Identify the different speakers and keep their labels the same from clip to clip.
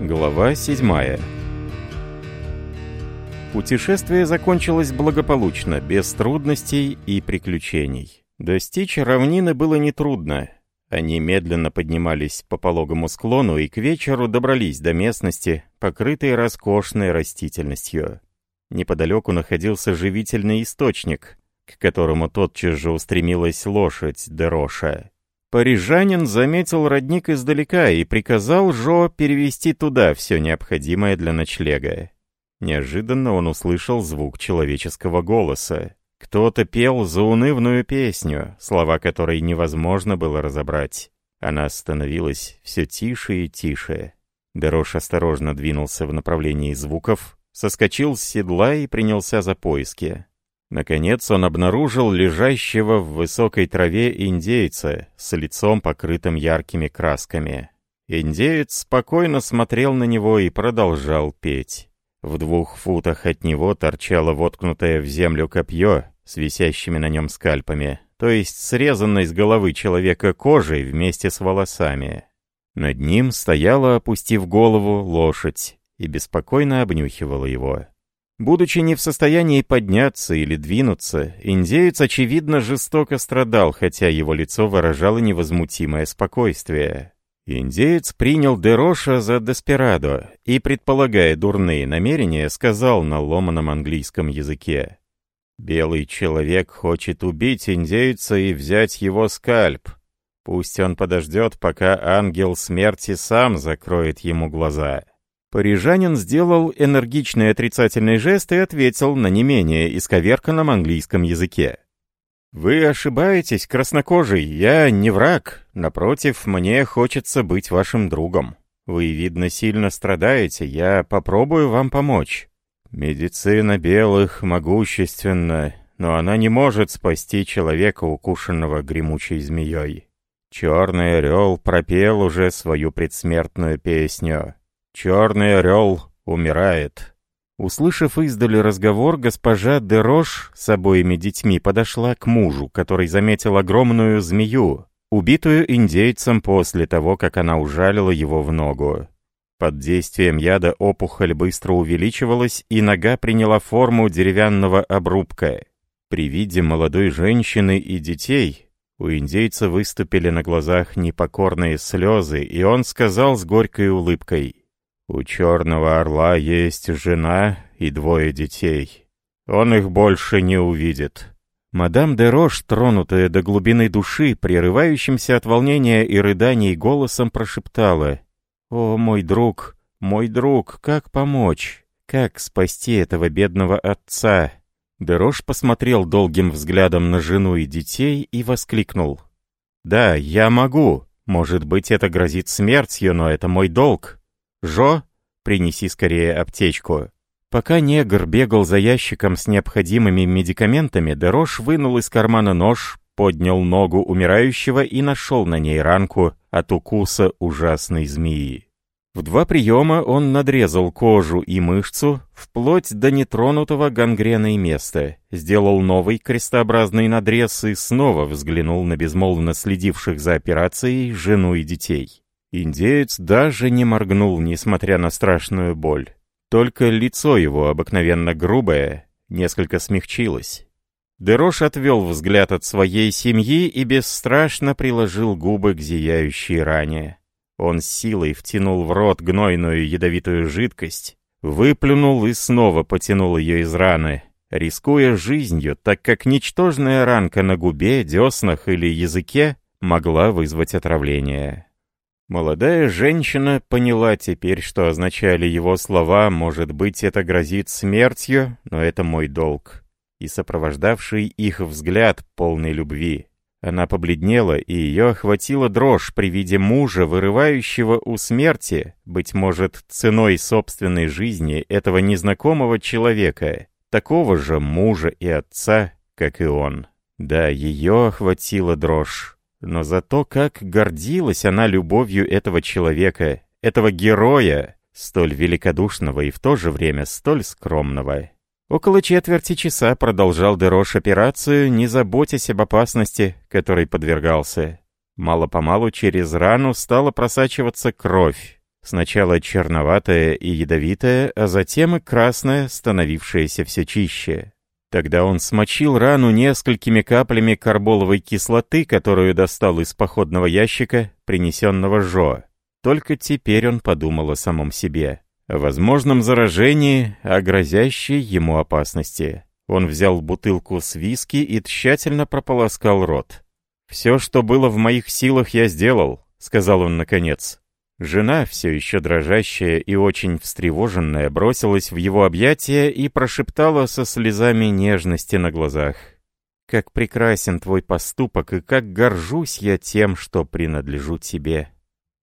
Speaker 1: Глава 7 Путешествие закончилось благополучно, без трудностей и приключений. Достичь равнины было нетрудно. Они медленно поднимались по пологому склону и к вечеру добрались до местности, покрытой роскошной растительностью. Неподалеку находился живительный источник, к которому тотчас же устремилась лошадь Дероша. Парижанин заметил родник издалека и приказал Жо перевести туда все необходимое для ночлега. Неожиданно он услышал звук человеческого голоса. Кто-то пел заунывную песню, слова которой невозможно было разобрать. Она становилась все тише и тише. Дорож осторожно двинулся в направлении звуков, соскочил с седла и принялся за поиски. Наконец он обнаружил лежащего в высокой траве индейца с лицом покрытым яркими красками. Индеец спокойно смотрел на него и продолжал петь. В двух футах от него торчало воткнутое в землю копье с висящими на нем скальпами, то есть срезанной с головы человека кожей вместе с волосами. Над ним стояла, опустив голову, лошадь и беспокойно обнюхивала его. Будучи не в состоянии подняться или двинуться, индеец, очевидно, жестоко страдал, хотя его лицо выражало невозмутимое спокойствие. Индеец принял Дероша за Деспирадо и, предполагая дурные намерения, сказал на ломаном английском языке. «Белый человек хочет убить индейца и взять его скальп. Пусть он подождет, пока ангел смерти сам закроет ему глаза». Парижанин сделал энергичный отрицательный жест и ответил на не менее исковерканном английском языке. «Вы ошибаетесь, краснокожий, я не враг. Напротив, мне хочется быть вашим другом. Вы, видно, сильно страдаете, я попробую вам помочь. Медицина белых могущественна, но она не может спасти человека, укушенного гремучей змеей. Черный орел пропел уже свою предсмертную песню. «Черный орел умирает». Услышав издали разговор, госпожа Дерош с обоими детьми подошла к мужу, который заметил огромную змею, убитую индейцем после того, как она ужалила его в ногу. Под действием яда опухоль быстро увеличивалась, и нога приняла форму деревянного обрубка. При виде молодой женщины и детей у индейца выступили на глазах непокорные слезы, и он сказал с горькой улыбкой — у черного орла есть жена и двое детей. Он их больше не увидит. Мадам де Рош, тронутая до глубины души, прерывающимся от волнения и рыданий голосом прошептала. «О, мой друг, мой друг, как помочь? Как спасти этого бедного отца?» Дерош посмотрел долгим взглядом на жену и детей и воскликнул. «Да, я могу. Может быть, это грозит смертью, но это мой долг. «Жо, принеси скорее аптечку». Пока негр бегал за ящиком с необходимыми медикаментами, Дерош вынул из кармана нож, поднял ногу умирающего и нашел на ней ранку от укуса ужасной змеи. В два приема он надрезал кожу и мышцу вплоть до нетронутого гангреной места, сделал новый крестообразный надрез и снова взглянул на безмолвно следивших за операцией жену и детей. Индеец даже не моргнул, несмотря на страшную боль. Только лицо его, обыкновенно грубое, несколько смягчилось. Дерош отвел взгляд от своей семьи и бесстрашно приложил губы к зияющей ране. Он силой втянул в рот гнойную ядовитую жидкость, выплюнул и снова потянул ее из раны, рискуя жизнью, так как ничтожная ранка на губе, деснах или языке могла вызвать отравление. Молодая женщина поняла теперь, что означали его слова «может быть, это грозит смертью, но это мой долг», и сопровождавший их взгляд полной любви. Она побледнела, и ее охватила дрожь при виде мужа, вырывающего у смерти, быть может, ценой собственной жизни этого незнакомого человека, такого же мужа и отца, как и он. Да, ее охватила дрожь. Но зато как гордилась она любовью этого человека, этого героя, столь великодушного и в то же время столь скромного. Около четверти часа продолжал Дерош операцию, не заботясь об опасности, которой подвергался. Мало-помалу через рану стала просачиваться кровь. Сначала черноватая и ядовитая, а затем и красная, становившаяся все чище. Тогда он смочил рану несколькими каплями карболовой кислоты, которую достал из походного ящика, принесенного Жо. Только теперь он подумал о самом себе. О возможном заражении, о грозящей ему опасности. Он взял бутылку с виски и тщательно прополоскал рот. «Все, что было в моих силах, я сделал», — сказал он наконец. Жена, все еще дрожащая и очень встревоженная, бросилась в его объятия и прошептала со слезами нежности на глазах. «Как прекрасен твой поступок, и как горжусь я тем, что принадлежу тебе!»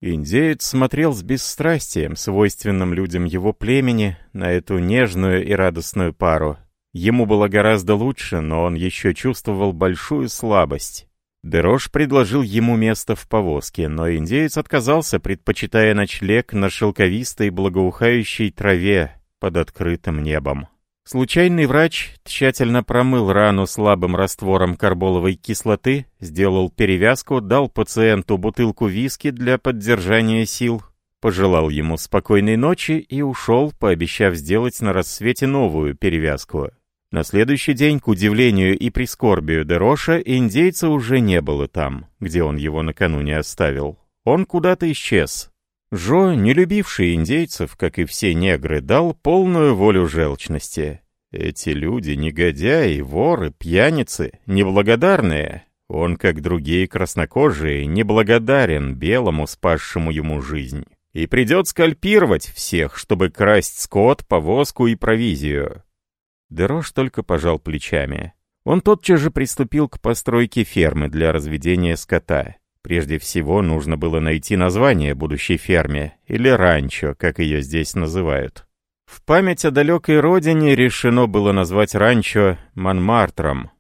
Speaker 1: Индеец смотрел с бесстрастием, свойственным людям его племени, на эту нежную и радостную пару. Ему было гораздо лучше, но он еще чувствовал большую слабость. Дерош предложил ему место в повозке, но индеец отказался, предпочитая ночлег на шелковистой благоухающей траве под открытым небом. Случайный врач тщательно промыл рану слабым раствором карболовой кислоты, сделал перевязку, дал пациенту бутылку виски для поддержания сил, пожелал ему спокойной ночи и ушел, пообещав сделать на рассвете новую перевязку. На следующий день, к удивлению и прискорбию Дероша, индейца уже не было там, где он его накануне оставил. Он куда-то исчез. Жо, не любивший индейцев, как и все негры, дал полную волю желчности. Эти люди — негодяи, воры, пьяницы, неблагодарные. Он, как другие краснокожие, неблагодарен белому, спасшему ему жизнь. И придет скальпировать всех, чтобы красть скот, повозку и провизию. Дерош только пожал плечами. Он тотчас же приступил к постройке фермы для разведения скота. Прежде всего, нужно было найти название будущей ферме, или ранчо, как ее здесь называют. В память о далекой родине решено было назвать ранчо Монмартром.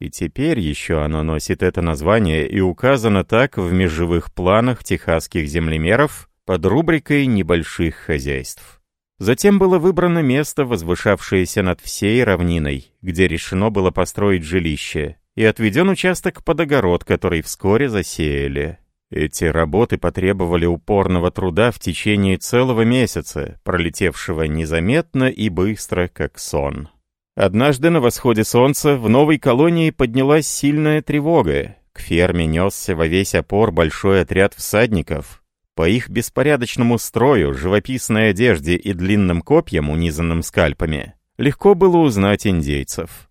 Speaker 1: И теперь еще оно носит это название и указано так в межевых планах техасских землемеров под рубрикой «Небольших хозяйств». Затем было выбрано место, возвышавшееся над всей равниной, где решено было построить жилище, и отведен участок под огород, который вскоре засеяли. Эти работы потребовали упорного труда в течение целого месяца, пролетевшего незаметно и быстро, как сон. Однажды на восходе солнца в новой колонии поднялась сильная тревога. К ферме несся во весь опор большой отряд всадников. По их беспорядочному строю, живописной одежде и длинным копьям, унизанным скальпами, легко было узнать индейцев.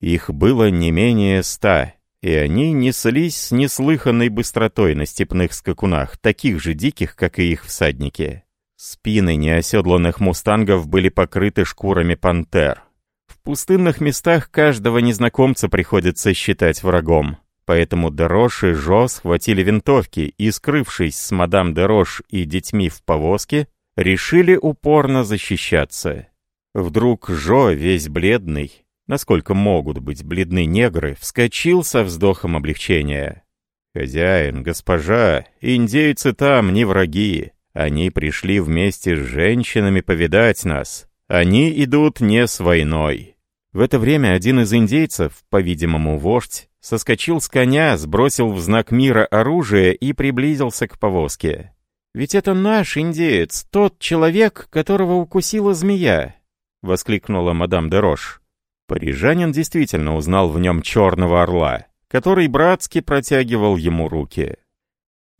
Speaker 1: Их было не менее ста, и они неслись с неслыханной быстротой на степных скакунах, таких же диких, как и их всадники. Спины неоседланных мустангов были покрыты шкурами пантер. В пустынных местах каждого незнакомца приходится считать врагом. Поэтому Дерош и Жо схватили винтовки и, скрывшись с мадам Дерош и детьми в повозке, решили упорно защищаться. Вдруг Жо, весь бледный, насколько могут быть бледны негры, вскочил со вздохом облегчения. «Хозяин, госпожа, индейцы там не враги. Они пришли вместе с женщинами повидать нас. Они идут не с войной». В это время один из индейцев, по-видимому, вождь, соскочил с коня, сбросил в знак мира оружие и приблизился к повозке. «Ведь это наш индеец, тот человек, которого укусила змея!» — воскликнула мадам де Рош. Парижанин действительно узнал в нем черного орла, который братски протягивал ему руки.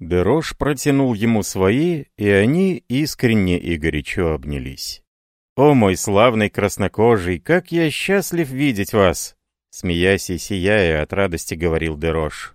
Speaker 1: Дерош протянул ему свои, и они искренне и горячо обнялись. «О мой славный краснокожий, как я счастлив видеть вас!» Смеясь и сияя, от радости говорил Дерош.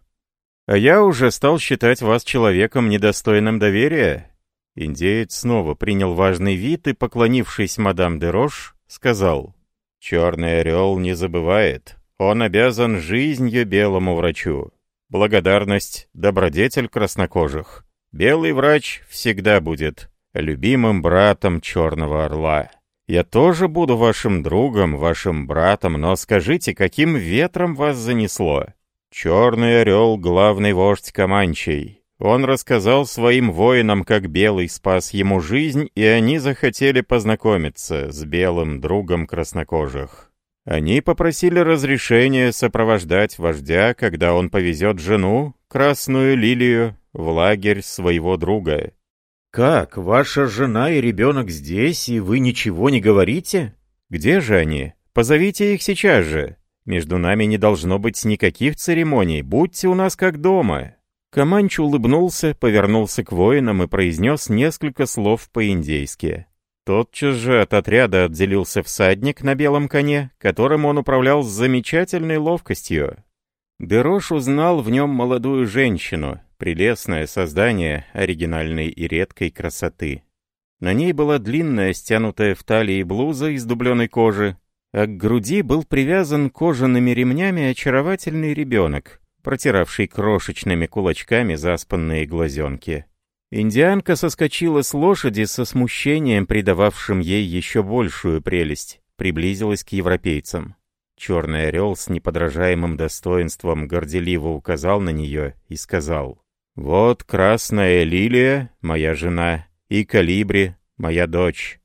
Speaker 1: «А я уже стал считать вас человеком, недостойным доверия». Индеец снова принял важный вид и, поклонившись мадам Дерош, сказал. «Черный орел не забывает. Он обязан жизнью белому врачу. Благодарность — добродетель краснокожих. Белый врач всегда будет любимым братом черного орла». Я тоже буду вашим другом, вашим братом, но скажите, каким ветром вас занесло? Черный орел — главный вождь Каманчей. Он рассказал своим воинам, как Белый спас ему жизнь, и они захотели познакомиться с Белым другом краснокожих. Они попросили разрешения сопровождать вождя, когда он повезет жену, Красную Лилию, в лагерь своего друга.
Speaker 2: «Как? Ваша жена и ребенок здесь, и вы ничего не говорите?»
Speaker 1: «Где же они? Позовите их сейчас же. Между нами не должно быть никаких церемоний, будьте у нас как дома». Каманч улыбнулся, повернулся к воинам и произнес несколько слов по-индейски. Тотчас же от отряда отделился всадник на белом коне, которым он управлял с замечательной ловкостью. Дерош узнал в нем молодую женщину, Прелестное создание оригинальной и редкой красоты. На ней была длинная, стянутая в талии блуза из дубленой кожи, а к груди был привязан кожаными ремнями очаровательный ребенок, протиравший крошечными кулачками заспанные глазенки. Индианка соскочила с лошади со смущением, придававшим ей еще большую прелесть, приблизилась к европейцам. Черный орел с неподражаемым достоинством горделиво указал на нее и сказал вот красная лилия, моя жена, и калибри, моя дочь».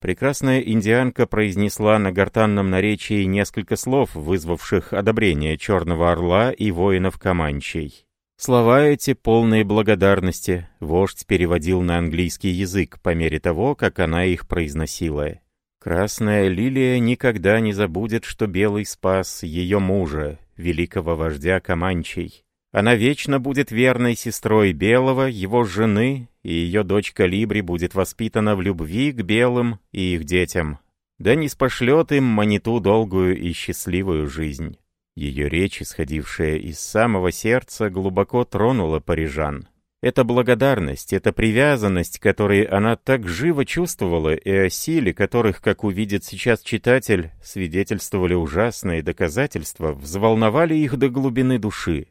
Speaker 1: Прекрасная индианка произнесла на гортанном наречии несколько слов, вызвавших одобрение Черного Орла и воинов Каманчей. Слова эти полные благодарности, вождь переводил на английский язык по мере того, как она их произносила. Красная лилия никогда не забудет, что Белый спас ее мужа, великого вождя Каманчей. Она вечно будет верной сестрой Белого, его жены, и ее дочка Калибри будет воспитана в любви к Белым и их детям. Да не спошлет им Маниту долгую и счастливую жизнь. Ее речь, исходившая из самого сердца, глубоко тронула парижан. Эта благодарность, эта привязанность, которые она так живо чувствовала, и о силе которых, как увидит сейчас читатель, свидетельствовали ужасные доказательства, взволновали их до глубины души.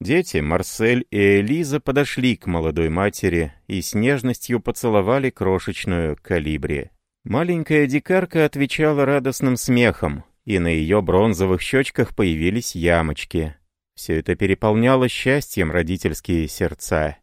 Speaker 1: Дети, Марсель и Элиза, подошли к молодой матери и с нежностью поцеловали крошечную калибри. Маленькая дикарка отвечала радостным смехом, и на ее бронзовых щечках появились ямочки. Все это переполняло счастьем родительские сердца.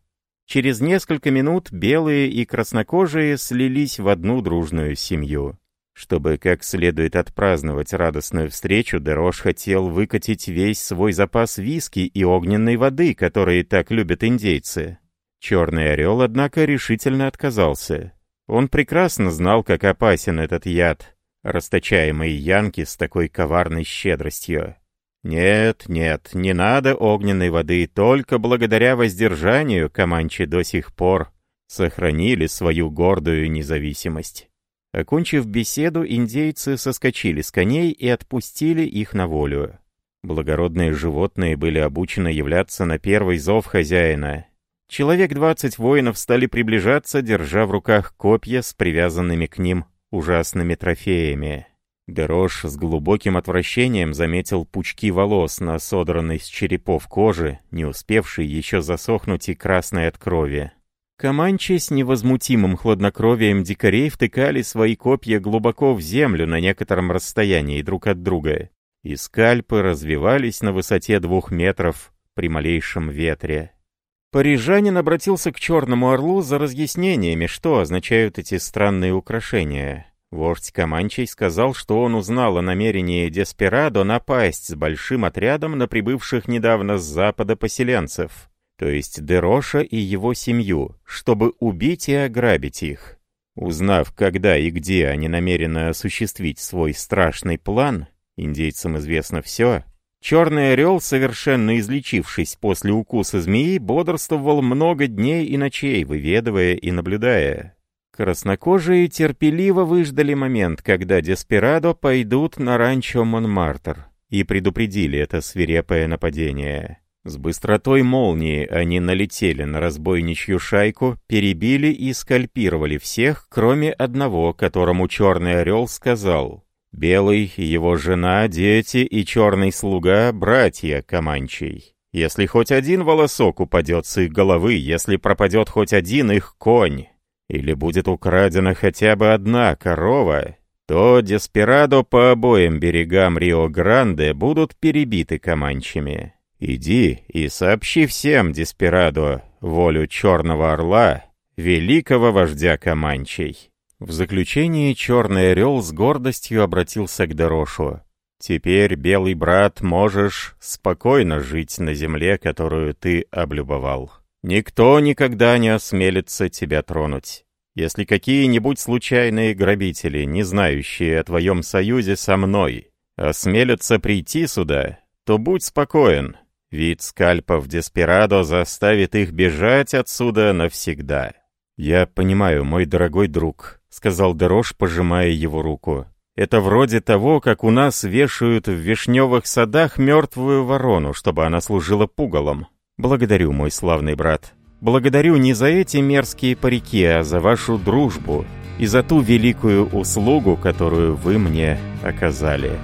Speaker 1: Через несколько минут белые и краснокожие слились в одну дружную семью. Чтобы как следует отпраздновать радостную встречу, Дерош хотел выкатить весь свой запас виски и огненной воды, которые так любят индейцы. Черный орел, однако, решительно отказался. Он прекрасно знал, как опасен этот яд, расточаемый Янки с такой коварной щедростью. Нет, нет, не надо огненной воды, только благодаря воздержанию Каманчи до сих пор сохранили свою гордую независимость. Окончив беседу, индейцы соскочили с коней и отпустили их на волю. Благородные животные были обучены являться на первый зов хозяина. Человек двадцать воинов стали приближаться, держа в руках копья с привязанными к ним ужасными трофеями. Дерош с глубоким отвращением заметил пучки волос на содранной с черепов кожи, не успевшей еще засохнуть и красной от крови. Команчи с невозмутимым хладнокровием дикарей втыкали свои копья глубоко в землю на некотором расстоянии друг от друга, и скальпы развивались на высоте двух метров при малейшем ветре. Парижанин обратился к Черному Орлу за разъяснениями, что означают эти странные украшения. Вождь Каманчей сказал, что он узнал о намерении Деспирадо напасть с большим отрядом на прибывших недавно с запада поселенцев — то есть Дероша и его семью, чтобы убить и ограбить их. Узнав, когда и где они намерены осуществить свой страшный план, индейцам известно все, черный орел, совершенно излечившись после укуса змеи, бодрствовал много дней и ночей, выведывая и наблюдая. Краснокожие терпеливо выждали момент, когда Деспирадо пойдут на ранчо Монмартр, и предупредили это свирепое нападение. С быстротой молнии они налетели на разбойничью шайку, перебили и скальпировали всех, кроме одного, которому черный орел сказал «Белый, его жена, дети и черный слуга — братья Каманчей. Если хоть один волосок упадет с их головы, если пропадет хоть один их конь, или будет украдена хотя бы одна корова, то Деспирадо по обоим берегам Рио-Гранде будут перебиты Каманчами». Иди и сообщи всем, Деспирадо, волю Черного Орла, великого вождя Каманчей». В заключение Черный Орел с гордостью обратился к Дорошу. «Теперь, белый брат, можешь спокойно жить на земле, которую ты облюбовал. Никто никогда не осмелится тебя тронуть. Если какие-нибудь случайные грабители, не знающие о твоем союзе со мной, осмелятся прийти сюда, то будь спокоен, Вид скальпов Деспирадо заставит их бежать отсюда навсегда. «Я понимаю, мой дорогой друг», — сказал Дерош, пожимая его руку. «Это вроде того, как у нас вешают в вишневых садах мертвую ворону, чтобы она служила пугалом. Благодарю, мой славный брат. Благодарю не за эти мерзкие парики, а за вашу дружбу и за ту великую услугу, которую вы мне оказали».